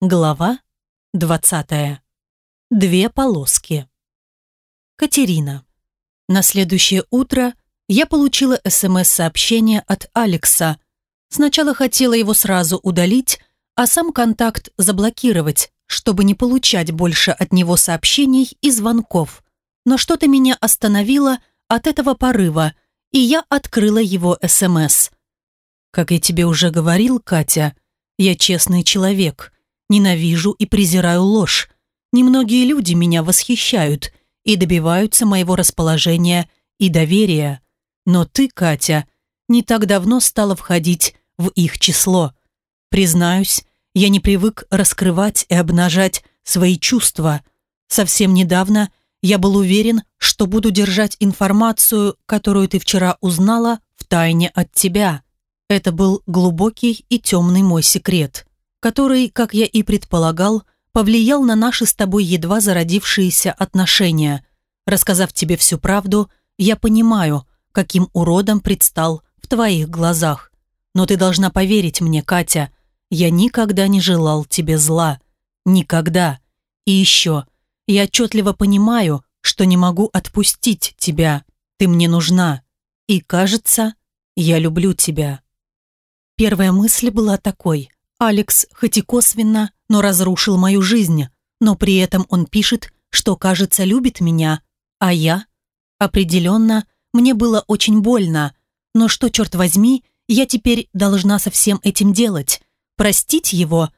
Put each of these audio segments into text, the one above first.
Глава 20. Две полоски. Катерина. На следующее утро я получила СМС-сообщение от Алекса. Сначала хотела его сразу удалить, а сам контакт заблокировать, чтобы не получать больше от него сообщений и звонков. Но что-то меня остановило от этого порыва, и я открыла его СМС. «Как я тебе уже говорил, Катя, я честный человек» Ненавижу и презираю ложь. Немногие люди меня восхищают и добиваются моего расположения и доверия. Но ты, Катя, не так давно стала входить в их число. Признаюсь, я не привык раскрывать и обнажать свои чувства. Совсем недавно я был уверен, что буду держать информацию, которую ты вчера узнала, в тайне от тебя. Это был глубокий и темный мой секрет который, как я и предполагал, повлиял на наши с тобой едва зародившиеся отношения. Рассказав тебе всю правду, я понимаю, каким уродом предстал в твоих глазах. Но ты должна поверить мне, Катя, я никогда не желал тебе зла. Никогда. И еще, я отчетливо понимаю, что не могу отпустить тебя. Ты мне нужна. И кажется, я люблю тебя. Первая мысль была такой – Алекс, хоть и косвенно, но разрушил мою жизнь, но при этом он пишет, что, кажется, любит меня, а я? Определенно, мне было очень больно, но что, черт возьми, я теперь должна со всем этим делать? Простить его?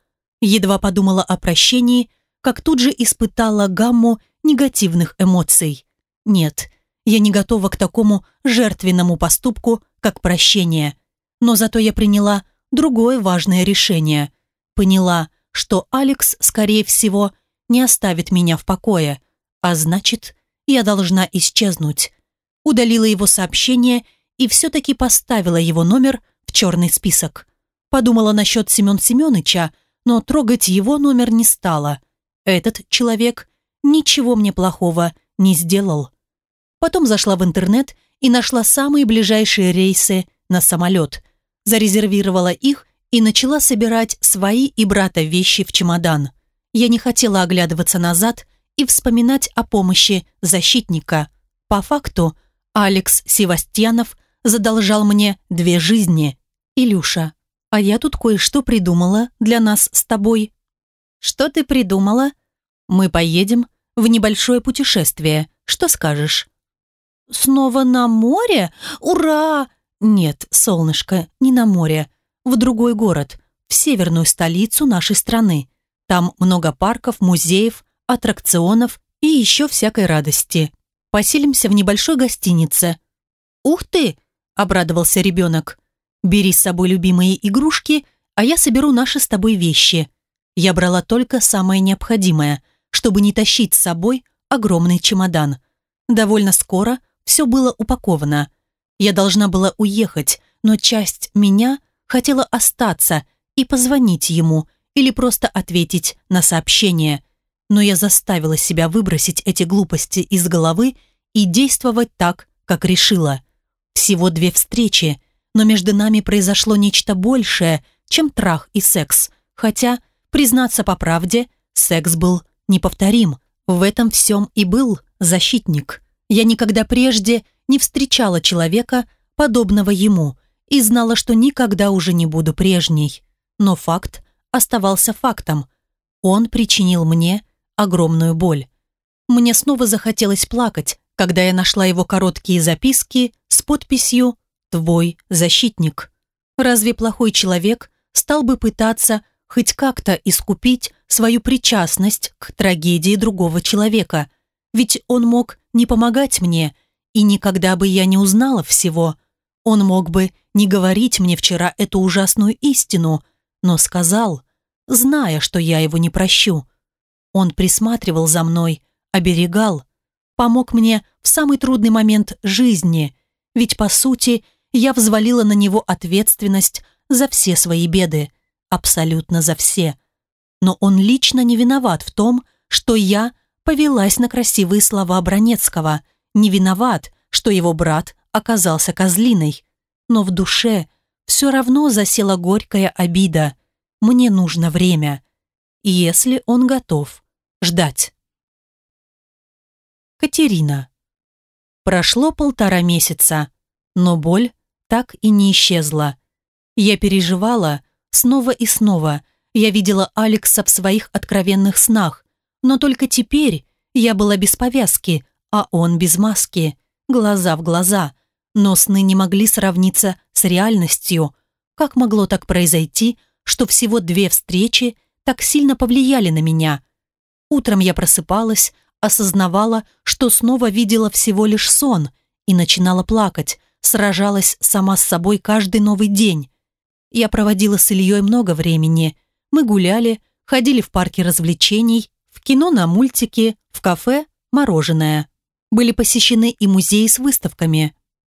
Едва подумала о прощении, как тут же испытала гамму негативных эмоций. Нет, я не готова к такому жертвенному поступку, как прощение. Но зато я приняла другое важное решение. Поняла, что Алекс, скорее всего, не оставит меня в покое, а значит, я должна исчезнуть. Удалила его сообщение и все-таки поставила его номер в черный список. Подумала насчет Семен Семеныча, но трогать его номер не стала. Этот человек ничего мне плохого не сделал. Потом зашла в интернет и нашла самые ближайшие рейсы на самолет – зарезервировала их и начала собирать свои и брата вещи в чемодан. Я не хотела оглядываться назад и вспоминать о помощи защитника. По факту, Алекс Севастьянов задолжал мне две жизни. Илюша, а я тут кое-что придумала для нас с тобой. Что ты придумала? Мы поедем в небольшое путешествие. Что скажешь? Снова на море? Ура! Нет, солнышко, не на море. В другой город, в северную столицу нашей страны. Там много парков, музеев, аттракционов и еще всякой радости. Поселимся в небольшой гостинице. «Ух ты!» – обрадовался ребенок. «Бери с собой любимые игрушки, а я соберу наши с тобой вещи». Я брала только самое необходимое, чтобы не тащить с собой огромный чемодан. Довольно скоро все было упаковано – я должна была уехать, но часть меня хотела остаться и позвонить ему или просто ответить на сообщение. Но я заставила себя выбросить эти глупости из головы и действовать так, как решила. Всего две встречи, но между нами произошло нечто большее, чем трах и секс. Хотя, признаться по правде, секс был неповторим. В этом всем и был защитник. Я никогда прежде не встречала человека, подобного ему, и знала, что никогда уже не буду прежней. Но факт оставался фактом. Он причинил мне огромную боль. Мне снова захотелось плакать, когда я нашла его короткие записки с подписью «Твой защитник». Разве плохой человек стал бы пытаться хоть как-то искупить свою причастность к трагедии другого человека? Ведь он мог не помогать мне – и никогда бы я не узнала всего. Он мог бы не говорить мне вчера эту ужасную истину, но сказал, зная, что я его не прощу. Он присматривал за мной, оберегал, помог мне в самый трудный момент жизни, ведь, по сути, я взвалила на него ответственность за все свои беды, абсолютно за все. Но он лично не виноват в том, что я повелась на красивые слова Бронецкого – не виноват, что его брат оказался козлиной. Но в душе все равно засела горькая обида. Мне нужно время. если он готов ждать. Катерина. Прошло полтора месяца, но боль так и не исчезла. Я переживала снова и снова. Я видела Алекса в своих откровенных снах, но только теперь я была без повязки, а он без маски, глаза в глаза. Но сны не могли сравниться с реальностью. Как могло так произойти, что всего две встречи так сильно повлияли на меня? Утром я просыпалась, осознавала, что снова видела всего лишь сон и начинала плакать, сражалась сама с собой каждый новый день. Я проводила с Ильей много времени. Мы гуляли, ходили в парке развлечений, в кино на мультики, в кафе, мороженое. Были посещены и музеи с выставками.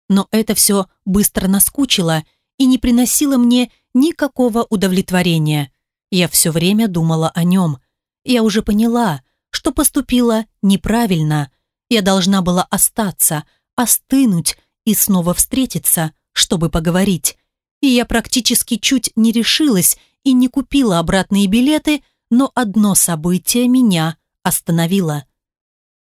Но это все быстро наскучило и не приносило мне никакого удовлетворения. Я все время думала о нем. Я уже поняла, что поступила неправильно. Я должна была остаться, остынуть и снова встретиться, чтобы поговорить. И я практически чуть не решилась и не купила обратные билеты, но одно событие меня остановило.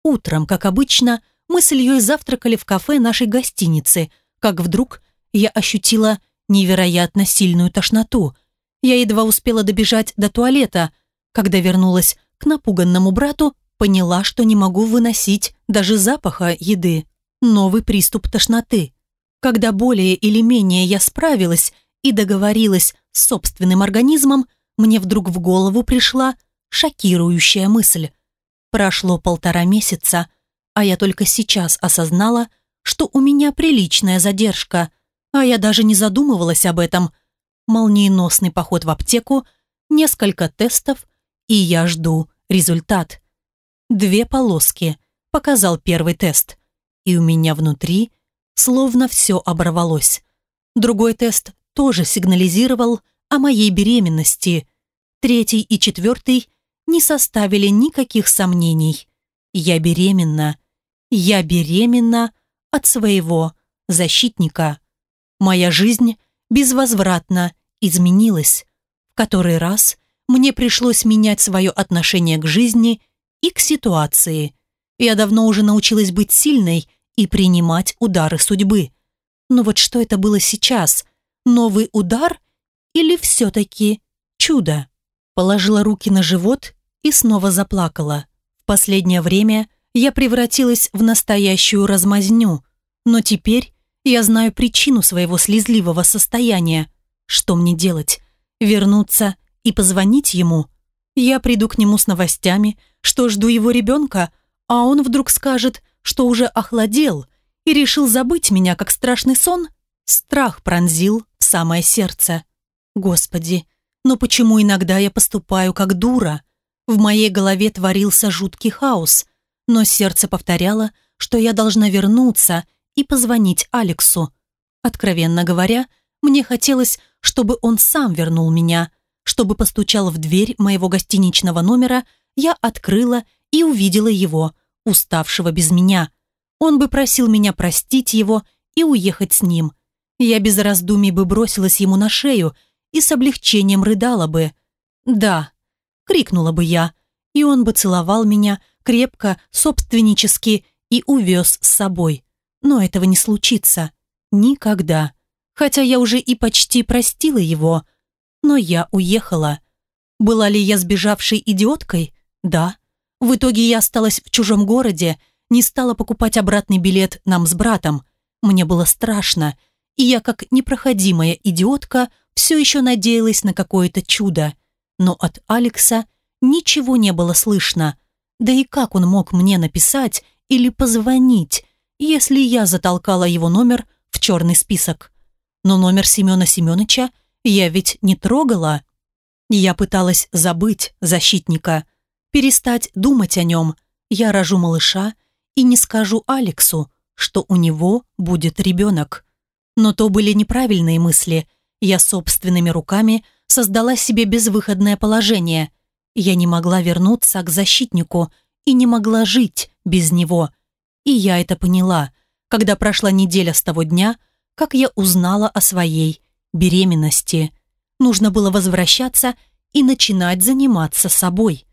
Утром, как обычно, мы с Ильей завтракали в кафе нашей гостиницы, как вдруг я ощутила невероятно сильную тошноту. Я едва успела добежать до туалета. Когда вернулась к напуганному брату, поняла, что не могу выносить даже запаха еды новый приступ тошноты. Когда более или менее я справилась и договорилась с собственным организмом, мне вдруг в голову пришла шокирующая мысль. Прошло полтора месяца, а я только сейчас осознала, что у меня приличная задержка, а я даже не задумывалась об этом. Молниеносный поход в аптеку, несколько тестов, и я жду результат. Две полоски, показал первый тест – и у меня внутри словно все оборвалось. Другой тест тоже сигнализировал о моей беременности. Третий и четвертый не составили никаких сомнений. Я беременна. Я беременна от своего защитника. Моя жизнь безвозвратно изменилась. В который раз мне пришлось менять свое отношение к жизни и к ситуации. Я давно уже научилась быть сильной и принимать удары судьбы. Но вот что это было сейчас? Новый удар или все-таки чудо? Положила руки на живот и снова заплакала. В последнее время я превратилась в настоящую размазню, но теперь я знаю причину своего слезливого состояния. Что мне делать? Вернуться и позвонить ему? Я приду к нему с новостями, что жду его ребенка, а он вдруг скажет – что уже охладел и решил забыть меня, как страшный сон, страх пронзил в самое сердце. Господи, но почему иногда я поступаю как дура? В моей голове творился жуткий хаос, но сердце повторяло, что я должна вернуться и позвонить Алексу. Откровенно говоря, мне хотелось, чтобы он сам вернул меня, чтобы постучал в дверь моего гостиничного номера, я открыла и увидела его – уставшего без меня. Он бы просил меня простить его и уехать с ним. Я без раздумий бы бросилась ему на шею и с облегчением рыдала бы. «Да», — крикнула бы я, и он бы целовал меня крепко, собственнически и увез с собой. Но этого не случится. Никогда. Хотя я уже и почти простила его. Но я уехала. Была ли я сбежавшей идиоткой? Да. В итоге я осталась в чужом городе, не стала покупать обратный билет нам с братом. Мне было страшно, и я, как непроходимая идиотка, все еще надеялась на какое-то чудо. Но от Алекса ничего не было слышно. Да и как он мог мне написать или позвонить, если я затолкала его номер в черный список? Но номер Семена Семеновича я ведь не трогала. Я пыталась забыть защитника – перестать думать о нем. Я рожу малыша и не скажу Алексу, что у него будет ребенок. Но то были неправильные мысли. Я собственными руками создала себе безвыходное положение. Я не могла вернуться к защитнику и не могла жить без него. И я это поняла, когда прошла неделя с того дня, как я узнала о своей беременности. Нужно было возвращаться и начинать заниматься собой.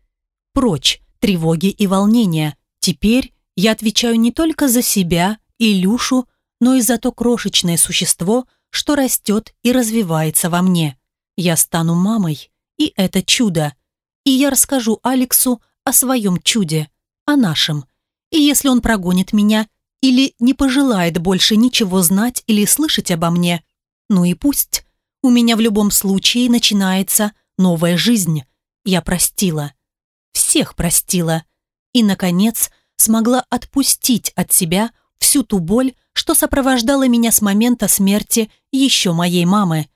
Прочь тревоги и волнения. Теперь я отвечаю не только за себя и Люшу, но и за то крошечное существо, что растет и развивается во мне. Я стану мамой, и это чудо. И я расскажу Алексу о своем чуде, о нашем. И если он прогонит меня или не пожелает больше ничего знать или слышать обо мне, ну и пусть. У меня в любом случае начинается новая жизнь. Я простила. Всех простила. И, наконец, смогла отпустить от себя всю ту боль, что сопровождала меня с момента смерти еще моей мамы.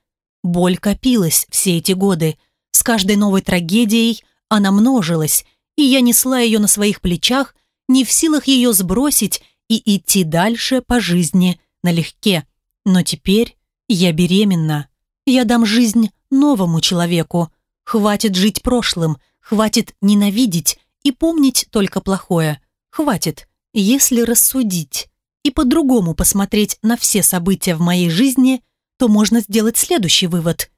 Боль копилась все эти годы. С каждой новой трагедией она множилась, и я несла ее на своих плечах, не в силах ее сбросить и идти дальше по жизни налегке. Но теперь я беременна. Я дам жизнь новому человеку. Хватит жить прошлым, хватит ненавидеть и помнить только плохое. Хватит, если рассудить и по-другому посмотреть на все события в моей жизни, то можно сделать следующий вывод.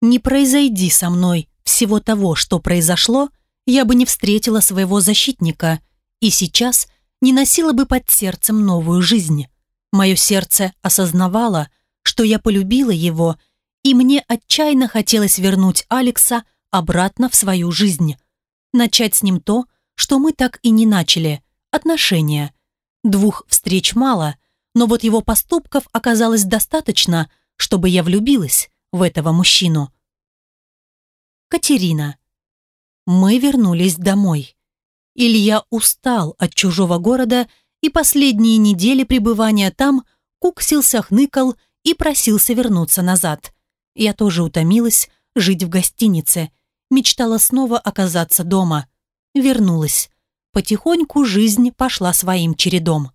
Не произойди со мной всего того, что произошло, я бы не встретила своего защитника и сейчас не носила бы под сердцем новую жизнь. Мое сердце осознавало, что я полюбила его, и мне отчаянно хотелось вернуть Алекса обратно в свою жизнь. Начать с ним то, что мы так и не начали – отношения. Двух встреч мало, но вот его поступков оказалось достаточно, чтобы я влюбилась в этого мужчину. Катерина. Мы вернулись домой. Илья устал от чужого города и последние недели пребывания там куксился, хныкал и просился вернуться назад. Я тоже утомилась жить в гостинице – мечтала снова оказаться дома. Вернулась. Потихоньку жизнь пошла своим чередом.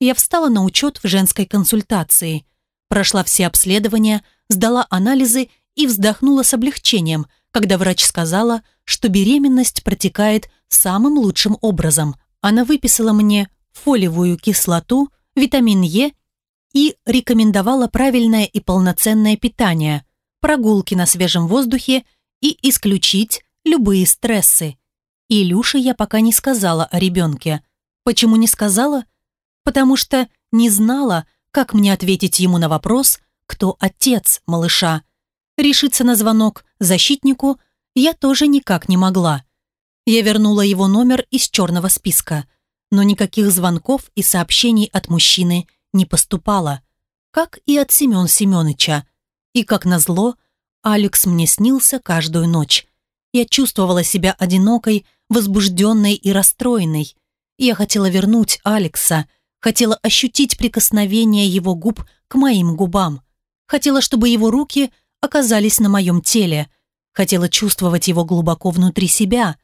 Я встала на учет в женской консультации, прошла все обследования, сдала анализы и вздохнула с облегчением, когда врач сказала, что беременность протекает самым лучшим образом. Она выписала мне фолиевую кислоту, витамин Е и рекомендовала правильное и полноценное питание, прогулки на свежем воздухе и исключить любые стрессы. Илюше я пока не сказала о ребенке. Почему не сказала? Потому что не знала, как мне ответить ему на вопрос, кто отец малыша. Решиться на звонок защитнику я тоже никак не могла. Я вернула его номер из черного списка, но никаких звонков и сообщений от мужчины не поступало, как и от Семен Семеныча. И, как назло, Алекс мне снился каждую ночь. Я чувствовала себя одинокой, возбужденной и расстроенной. Я хотела вернуть Алекса, хотела ощутить прикосновение его губ к моим губам. Хотела, чтобы его руки оказались на моем теле. Хотела чувствовать его глубоко внутри себя.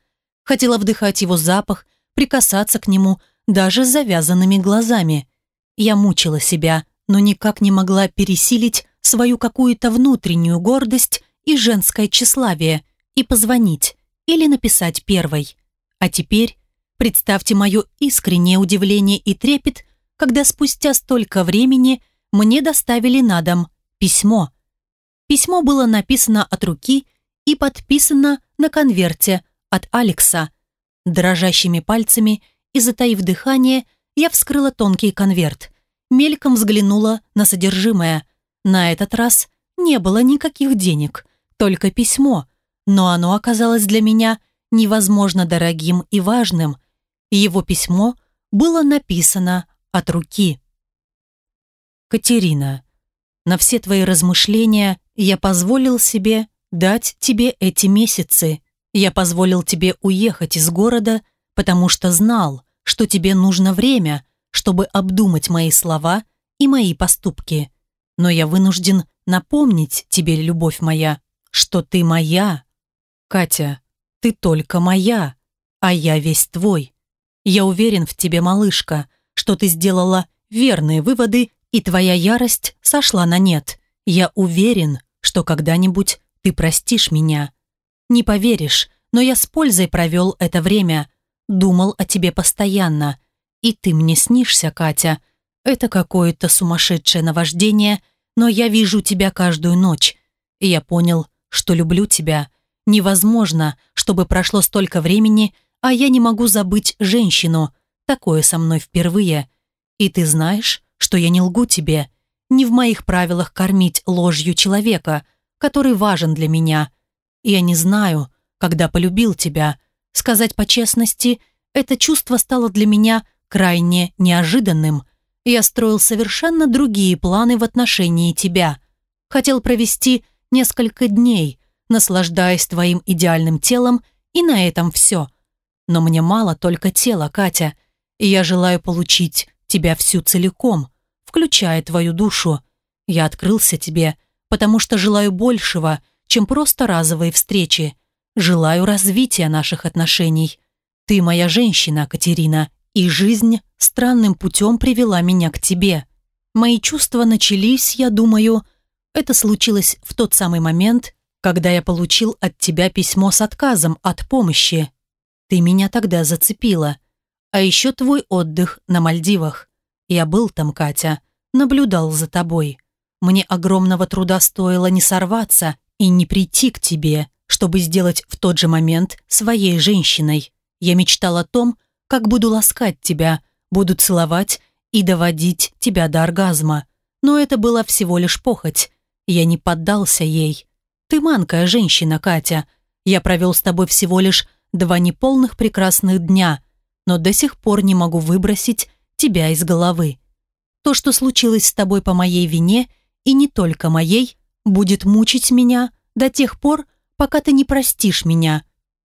Хотела вдыхать его запах, прикасаться к нему даже с завязанными глазами. Я мучила себя, но никак не могла пересилить свою какую-то внутреннюю гордость и женское тщеславие и позвонить или написать первой. А теперь представьте мое искреннее удивление и трепет, когда спустя столько времени мне доставили на дом письмо. Письмо было написано от руки и подписано на конверте от Алекса. Дрожащими пальцами и затаив дыхание, я вскрыла тонкий конверт. Мельком взглянула на содержимое. На этот раз не было никаких денег, только письмо, но оно оказалось для меня невозможно дорогим и важным. Его письмо было написано от руки. «Катерина, на все твои размышления я позволил себе дать тебе эти месяцы. Я позволил тебе уехать из города, потому что знал, что тебе нужно время, чтобы обдумать мои слова и мои поступки но я вынужден напомнить тебе, любовь моя, что ты моя. Катя, ты только моя, а я весь твой. Я уверен в тебе, малышка, что ты сделала верные выводы, и твоя ярость сошла на нет. Я уверен, что когда-нибудь ты простишь меня. Не поверишь, но я с пользой провел это время, думал о тебе постоянно. И ты мне снишься, Катя. Это какое-то сумасшедшее наваждение, но я вижу тебя каждую ночь, и я понял, что люблю тебя. Невозможно, чтобы прошло столько времени, а я не могу забыть женщину. Такое со мной впервые. И ты знаешь, что я не лгу тебе. Не в моих правилах кормить ложью человека, который важен для меня. Я не знаю, когда полюбил тебя. Сказать по честности, это чувство стало для меня крайне неожиданным. Я строил совершенно другие планы в отношении тебя. Хотел провести несколько дней, наслаждаясь твоим идеальным телом, и на этом все. Но мне мало только тела, Катя, и я желаю получить тебя всю целиком, включая твою душу. Я открылся тебе, потому что желаю большего, чем просто разовые встречи. Желаю развития наших отношений. Ты моя женщина, Катерина, и жизнь странным путем привела меня к тебе. Мои чувства начались, я думаю, это случилось в тот самый момент, когда я получил от тебя письмо с отказом от помощи. Ты меня тогда зацепила. А еще твой отдых на Мальдивах. Я был там, Катя, наблюдал за тобой. Мне огромного труда стоило не сорваться и не прийти к тебе, чтобы сделать в тот же момент своей женщиной. Я мечтал о том, как буду ласкать тебя, буду целовать и доводить тебя до оргазма. Но это была всего лишь похоть. Я не поддался ей. Ты манкая женщина, Катя. Я провел с тобой всего лишь два неполных прекрасных дня, но до сих пор не могу выбросить тебя из головы. То, что случилось с тобой по моей вине, и не только моей, будет мучить меня до тех пор, пока ты не простишь меня,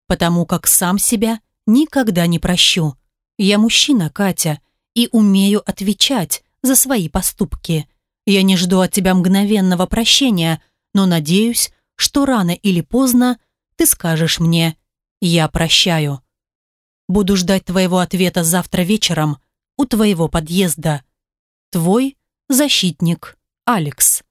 потому как сам себя никогда не прощу. Я мужчина, Катя, и умею отвечать за свои поступки. Я не жду от тебя мгновенного прощения, но надеюсь, что рано или поздно ты скажешь мне «Я прощаю». Буду ждать твоего ответа завтра вечером у твоего подъезда. Твой защитник Алекс.